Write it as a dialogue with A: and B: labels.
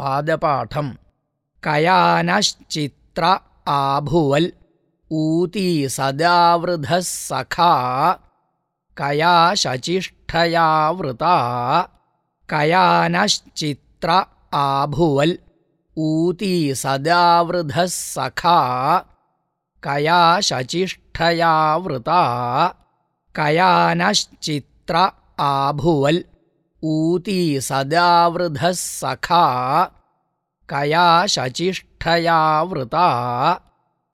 A: पादपाठम्। कयानश्चित्र आभुवल् ऊती सदावृधः सखा। कया शचिष्ठयावृता कयानश्चित्र आभुवल् ऊती सदावृधः सखा। कया शचिष्ठयावृता कयानश्चित्र आभुवल् ऊती सदावृधः सखा कया शचिष्ठयावृता